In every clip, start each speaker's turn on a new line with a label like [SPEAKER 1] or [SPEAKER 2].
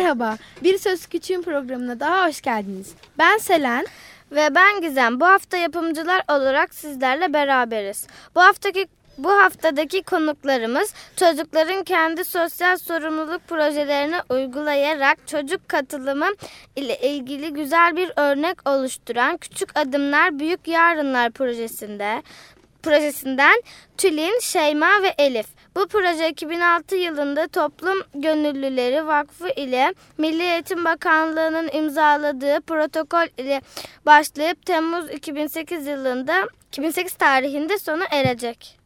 [SPEAKER 1] Merhaba, Bir Söz Küçüğün programına daha hoş geldiniz. Ben Selen.
[SPEAKER 2] Ve ben Gizem. Bu hafta yapımcılar olarak sizlerle beraberiz. Bu haftaki bu haftadaki konuklarımız çocukların kendi sosyal sorumluluk projelerini uygulayarak çocuk katılımı ile ilgili güzel bir örnek oluşturan Küçük Adımlar Büyük Yarınlar projesinde projesinden Tülin, Şeyma ve Elif. Bu proje 2006 yılında Toplum Gönüllüleri Vakfı ile Milli Eğitim Bakanlığı'nın imzaladığı protokol ile başlayıp Temmuz 2008 yılında 2008 tarihinde sona erecek.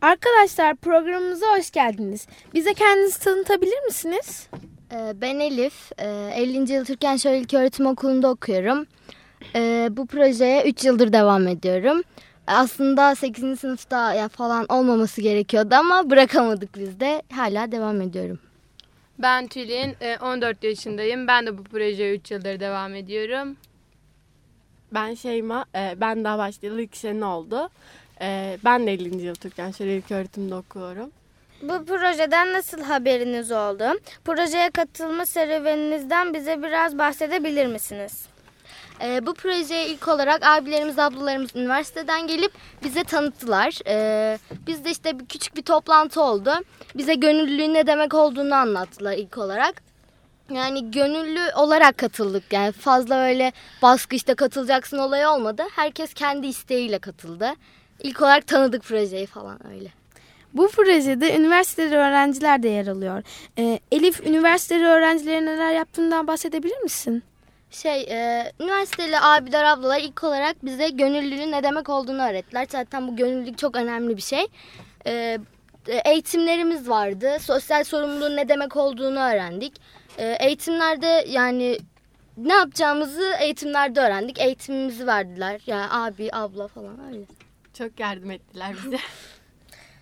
[SPEAKER 1] Arkadaşlar programımıza hoş geldiniz. Bize kendinizi tanıtabilir misiniz?
[SPEAKER 3] Ee, ben Elif, 50. Yıl Türkan Şöyle İlköğretim Okulu'nda okuyorum. Ee, bu projeye 3 yıldır devam ediyorum. Aslında 8. sınıfta ya falan olmaması gerekiyordu ama bırakamadık biz de. Hala devam ediyorum.
[SPEAKER 4] Ben Tülin, 14 yaşındayım. Ben de bu projeye 3 yıldır devam ediyorum.
[SPEAKER 5] Ben Şeyma, e, ben daha başlayalı 2 sene oldu. E, ben de 50. yıl Türkan Şöyle İlköğretim'de okuyorum.
[SPEAKER 2] Bu projeden nasıl haberiniz oldu? Projeye katılma serüveninizden bize biraz bahsedebilir misiniz?
[SPEAKER 3] Ee, bu projeye ilk olarak abilerimiz, ablalarımız üniversiteden gelip bize tanıttılar. Ee, bizde işte bir küçük bir toplantı oldu. Bize gönüllülüğün ne demek olduğunu anlattılar ilk olarak. Yani gönüllü olarak katıldık. Yani fazla öyle baskı işte katılacaksın olayı olmadı. Herkes kendi isteğiyle katıldı. İlk olarak tanıdık projeyi falan öyle.
[SPEAKER 1] Bu projede üniversiteli öğrenciler de yer alıyor. Ee, Elif, üniversiteli öğrencilere neler yaptığından bahsedebilir misin?
[SPEAKER 3] Şey, e, üniversiteli abiler ablalar ilk olarak bize gönüllülüğün ne demek olduğunu öğrettiler. Zaten bu gönüllülük çok önemli bir şey. E, eğitimlerimiz vardı. Sosyal sorumluluğun ne demek olduğunu öğrendik. E, eğitimlerde yani ne yapacağımızı eğitimlerde öğrendik. Eğitimimizi verdiler. Yani abi, abla falan öyle.
[SPEAKER 5] Çok yardım ettiler bize.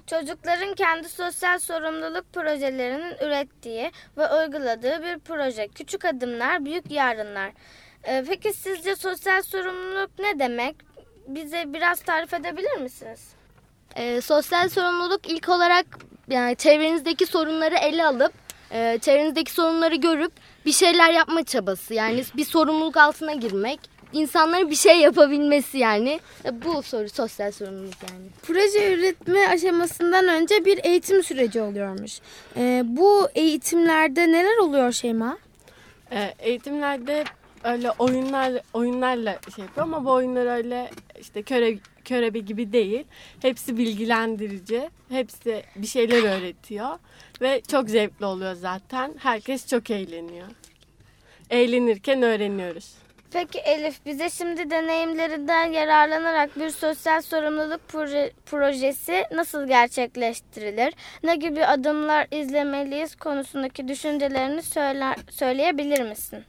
[SPEAKER 2] Çocukların kendi sosyal sorumluluk projelerinin ürettiği ve uyguladığı bir proje. Küçük adımlar, büyük yarınlar. Ee, peki sizce sosyal sorumluluk ne demek? Bize biraz tarif edebilir misiniz?
[SPEAKER 3] E, sosyal sorumluluk ilk olarak yani çevrenizdeki sorunları ele alıp e, çevrenizdeki sorunları görüp bir şeyler yapma çabası. Yani bir sorumluluk altına girmek insanların bir şey yapabilmesi yani. E, bu soru sosyal sorumluluk yani.
[SPEAKER 1] Proje üretme aşamasından önce bir eğitim süreci oluyormuş. Ee, bu eğitimlerde neler oluyor Şeyma?
[SPEAKER 5] E, eğitimlerde öyle oyunlar oyunlarla şey yapıyor ama bu oyunlar öyle işte köre körebe gibi değil. Hepsi bilgilendirici. Hepsi bir şeyler öğretiyor ve çok zevkli oluyor zaten. Herkes çok eğleniyor. Eğlenirken öğreniyoruz.
[SPEAKER 2] Peki Elif bize şimdi deneyimlerinden yararlanarak bir sosyal sorumluluk proje, projesi nasıl gerçekleştirilir? Ne gibi adımlar izlemeliyiz konusundaki düşüncelerini söyler, söyleyebilir misin?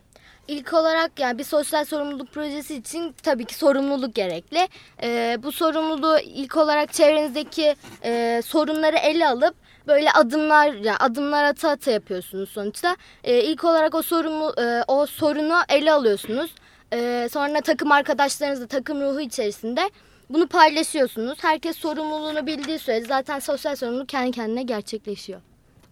[SPEAKER 3] İlk olarak yani bir sosyal sorumluluk projesi için tabii ki sorumluluk gerekli. Ee, bu sorumluluğu ilk olarak çevrenizdeki e, sorunları ele alıp böyle adımlar yani adımlar ata ata yapıyorsunuz sonuçta. Ee, ilk olarak o sorumlu e, o sorunu ele alıyorsunuz. Ee, sonra takım arkadaşlarınızla takım ruhu içerisinde bunu paylaşıyorsunuz. Herkes sorumluluğunu bildiği sürece zaten sosyal sorumluluk kendi kendine gerçekleşiyor.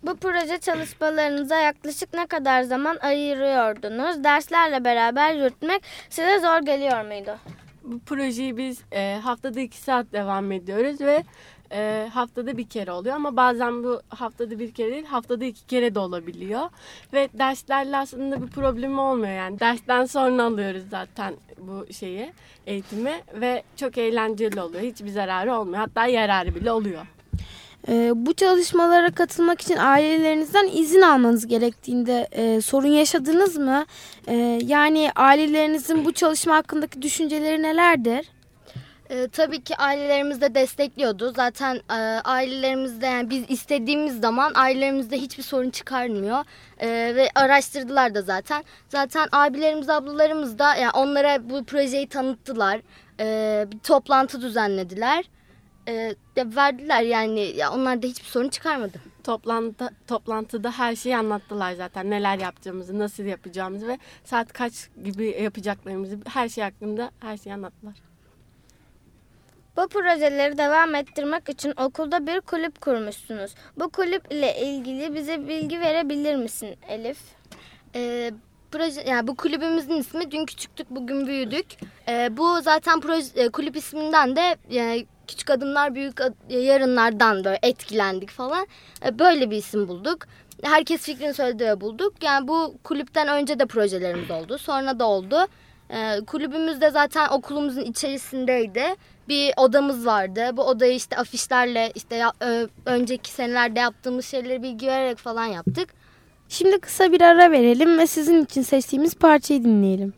[SPEAKER 2] Bu proje çalışmalarınıza yaklaşık ne kadar zaman ayırıyordunuz? Derslerle beraber yürütmek size zor geliyor muydu?
[SPEAKER 5] Bu projeyi biz e, haftada iki saat devam ediyoruz ve e, haftada bir kere oluyor ama bazen bu haftada bir kere değil haftada iki kere de olabiliyor. Ve derslerle aslında bir problemi olmuyor yani dersten sonra alıyoruz zaten bu şeyi eğitimi ve çok eğlenceli oluyor. Hiçbir zararı olmuyor hatta yararı bile oluyor.
[SPEAKER 1] Ee, bu çalışmalara katılmak için ailelerinizden izin almanız gerektiğinde e, sorun yaşadınız mı? E, yani ailelerinizin bu çalışma hakkındaki düşünceleri nelerdir?
[SPEAKER 3] Ee, tabii ki ailelerimiz de destekliyordu. Zaten e, ailelerimizde yani biz istediğimiz zaman ailelerimizde hiçbir sorun çıkarmıyor. E, ve araştırdılar da zaten. Zaten abilerimiz ablalarımız da yani onlara bu projeyi tanıttılar. E, bir toplantı düzenlediler. E, verdiler yani ya onlar da hiçbir sorun çıkarmadı.
[SPEAKER 5] Toplantı, toplantıda her şeyi anlattılar zaten. Neler yapacağımızı, nasıl yapacağımızı ve saat kaç gibi yapacaklarımızı her şey hakkında her şeyi anlattılar.
[SPEAKER 2] Bu projeleri devam ettirmek için okulda bir kulüp kurmuşsunuz. Bu kulüp ile ilgili bize bilgi verebilir misin Elif?
[SPEAKER 3] Ee, proje yani bu kulübümüzün ismi Dün Küçüktük Bugün Büyüdük. Ee, bu zaten proje e, kulüp isminden de e, Küçük Adımlar Büyük Ad- Yarınlardan böyle etkilendik falan. E, böyle bir isim bulduk. Herkes fikrini söyledi ve bulduk. Yani bu kulüpten önce de projelerimiz oldu. Sonra da oldu. Ee, kulübümüz de zaten okulumuzun içerisindeydi. Bir odamız vardı. Bu odayı işte afişlerle işte önceki senelerde yaptığımız şeyleri bilgi vererek falan yaptık.
[SPEAKER 1] Şimdi kısa bir ara verelim ve sizin için seçtiğimiz parçayı dinleyelim.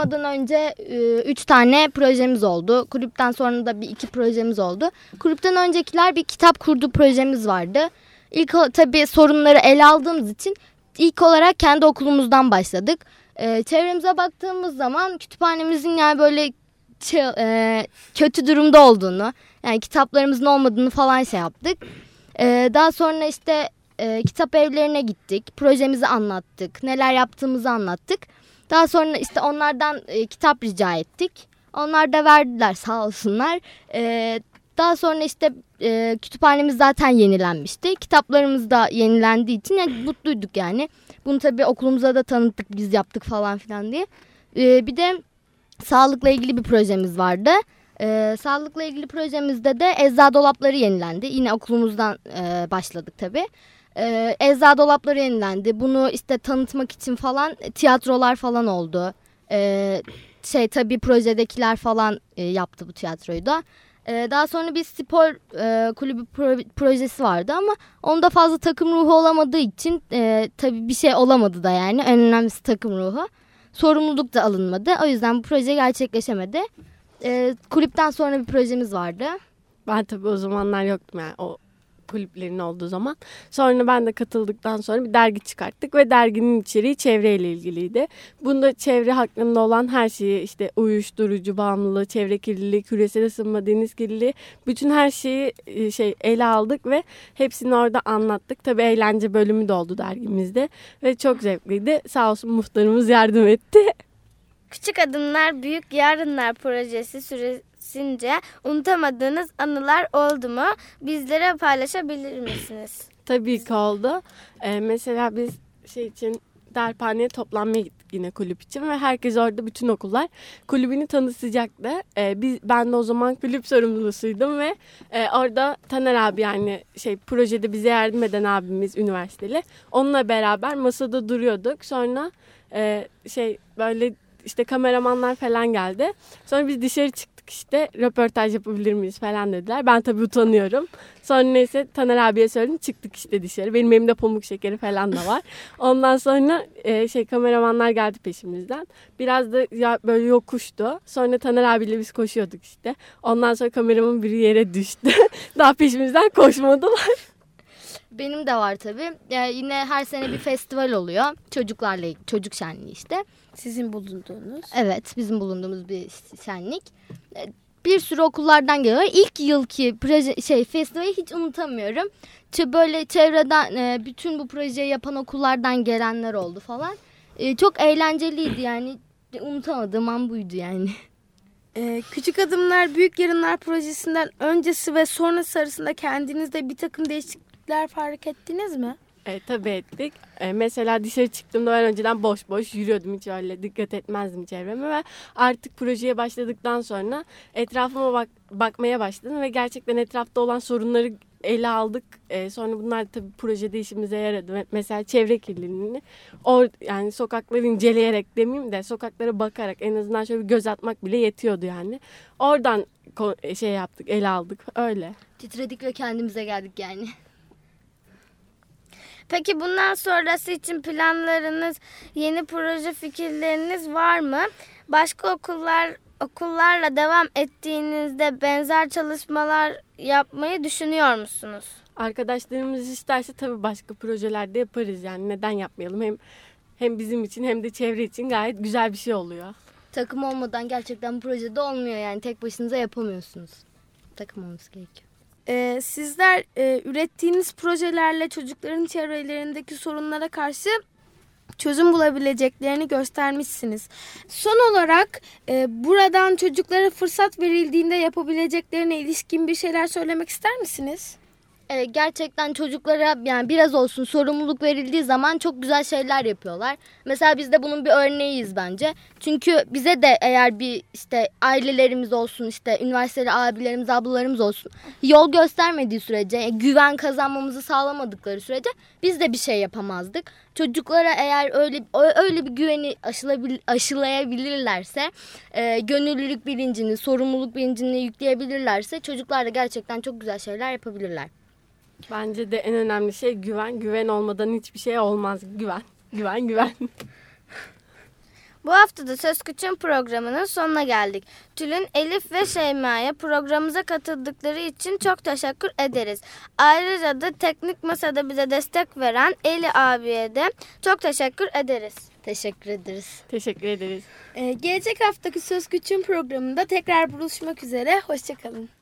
[SPEAKER 3] Kurmadan önce e, üç tane projemiz oldu. Kulüpten sonra da bir iki projemiz oldu. Kulüpten öncekiler bir kitap kurdu projemiz vardı. İlk tabii sorunları ele aldığımız için ilk olarak kendi okulumuzdan başladık. E, çevremize baktığımız zaman kütüphanemizin yani böyle e, kötü durumda olduğunu, yani kitaplarımızın olmadığını falan şey yaptık. E, daha sonra işte e, kitap evlerine gittik, projemizi anlattık, neler yaptığımızı anlattık. Daha sonra işte onlardan e, kitap rica ettik. Onlar da verdiler sağ olsunlar. E, daha sonra işte e, kütüphanemiz zaten yenilenmişti. Kitaplarımız da yenilendiği için yani mutluyduk yani. Bunu tabii okulumuza da tanıttık biz yaptık falan filan diye. E, bir de sağlıkla ilgili bir projemiz vardı. E, sağlıkla ilgili projemizde de eczacı dolapları yenilendi. Yine okulumuzdan e, başladık tabii. E, eczacı dolapları yenilendi. Bunu işte tanıtmak için falan tiyatrolar falan oldu. E, şey tabii projedekiler falan e, yaptı bu tiyatroyu da. E, daha sonra bir spor e, kulübü pro- projesi vardı ama onda fazla takım ruhu olamadığı için e, tabii bir şey olamadı da yani. En önemlisi takım ruhu. Sorumluluk da alınmadı. O yüzden bu proje gerçekleşemedi. Kulüpten sonra bir projemiz vardı.
[SPEAKER 5] Ben tabii o zamanlar yoktum yani o kulüplerin olduğu zaman. Sonra ben de katıldıktan sonra bir dergi çıkarttık ve derginin içeriği çevreyle ilgiliydi. Bunda çevre hakkında olan her şeyi işte uyuşturucu bağımlılığı, çevre kirliliği, küresel ısınma, deniz kirliliği bütün her şeyi e, şey ele aldık ve hepsini orada anlattık. Tabii eğlence bölümü de oldu dergimizde ve çok zevkliydi. Sağ olsun muhtarımız yardım etti.
[SPEAKER 2] Küçük Adımlar Büyük Yarınlar projesi süresince unutamadığınız anılar oldu mu? Bizlere paylaşabilir misiniz?
[SPEAKER 5] Tabii ki oldu. Ee, mesela biz şey için derphaneye toplanmaya gittik yine kulüp için ve herkes orada bütün okullar kulübünü tanıtacaktı. Ee, biz ben de o zaman kulüp sorumlusuydum ve e, orada Taner abi yani şey projede bize yardım eden abimiz üniversiteli. Onunla beraber masada duruyorduk. Sonra e, şey böyle işte kameramanlar falan geldi. Sonra biz dışarı çıktık işte röportaj yapabilir miyiz falan dediler. Ben tabii utanıyorum. Sonra neyse Taner abiye söyledim çıktık işte dışarı. Benim elimde pamuk şekeri falan da var. Ondan sonra e, şey kameramanlar geldi peşimizden. Biraz da ya böyle yokuştu. Sonra Taner abiyle biz koşuyorduk işte. Ondan sonra kameramın biri yere düştü. Daha peşimizden koşmadılar.
[SPEAKER 3] Benim de var tabii. Ee, yine her sene bir festival oluyor. Çocuklarla çocuk şenliği işte.
[SPEAKER 1] Sizin bulunduğunuz.
[SPEAKER 3] Evet, bizim bulunduğumuz bir şenlik. Ee, Bir sürü okullardan geliyor. İlk yılki proje şey festivali hiç unutamıyorum. Böyle çevreden e, bütün bu projeyi yapan okullardan gelenler oldu falan. E, Çok eğlenceliydi yani. Unutamadığım an buydu yani.
[SPEAKER 1] Ee, Küçük Adımlar Büyük Yarınlar projesinden öncesi ve sonrası arasında kendinizde bir takım değişiklikler fark ettiniz mi?
[SPEAKER 5] E, tabii ettik. E, mesela dışarı çıktığımda ben önceden boş boş yürüyordum hiç öyle dikkat etmezdim çevreme ve artık projeye başladıktan sonra etrafıma bak bakmaya başladım ve gerçekten etrafta olan sorunları ele aldık. E, sonra bunlar tabii projede işimize yaradı. Mesela çevre kirliliğini or, yani sokakları inceleyerek demeyeyim de sokaklara bakarak en azından şöyle bir göz atmak bile yetiyordu yani. Oradan şey yaptık, ele aldık öyle.
[SPEAKER 3] Titredik ve kendimize geldik yani.
[SPEAKER 2] Peki bundan sonrası için planlarınız, yeni proje fikirleriniz var mı? Başka okullar okullarla devam ettiğinizde benzer çalışmalar yapmayı düşünüyor musunuz?
[SPEAKER 5] Arkadaşlarımız isterse tabii başka projelerde yaparız yani neden yapmayalım hem hem bizim için hem de çevre için gayet güzel bir şey oluyor.
[SPEAKER 3] Takım olmadan gerçekten bu projede olmuyor yani. Tek başınıza yapamıyorsunuz. Takım olması gerekiyor.
[SPEAKER 1] Ee, sizler e, ürettiğiniz projelerle çocukların çevrelerindeki sorunlara karşı çözüm bulabileceklerini göstermişsiniz. Son olarak e, buradan çocuklara fırsat verildiğinde yapabileceklerine ilişkin bir şeyler söylemek ister misiniz?
[SPEAKER 3] Evet, gerçekten çocuklara yani biraz olsun sorumluluk verildiği zaman çok güzel şeyler yapıyorlar. Mesela biz de bunun bir örneğiyiz bence. Çünkü bize de eğer bir işte ailelerimiz olsun işte üniversiteli abilerimiz ablalarımız olsun yol göstermediği sürece e, güven kazanmamızı sağlamadıkları sürece biz de bir şey yapamazdık. Çocuklara eğer öyle öyle bir güveni aşılabil, aşılayabilirlerse e, gönüllülük bilincini sorumluluk bilincini yükleyebilirlerse çocuklar da gerçekten çok güzel şeyler yapabilirler.
[SPEAKER 5] Bence de en önemli şey güven. Güven olmadan hiçbir şey olmaz. Güven. Güven, güven.
[SPEAKER 2] Bu hafta da Söz Küçüğün programının sonuna geldik. Tülin, Elif ve Şeyma'ya programımıza katıldıkları için çok teşekkür ederiz. Ayrıca da teknik masada bize destek veren Eli abiye de çok teşekkür ederiz.
[SPEAKER 3] Teşekkür ederiz.
[SPEAKER 5] Teşekkür ederiz.
[SPEAKER 1] Ee, gelecek haftaki Söz Küçüğün programında tekrar buluşmak üzere. Hoşçakalın.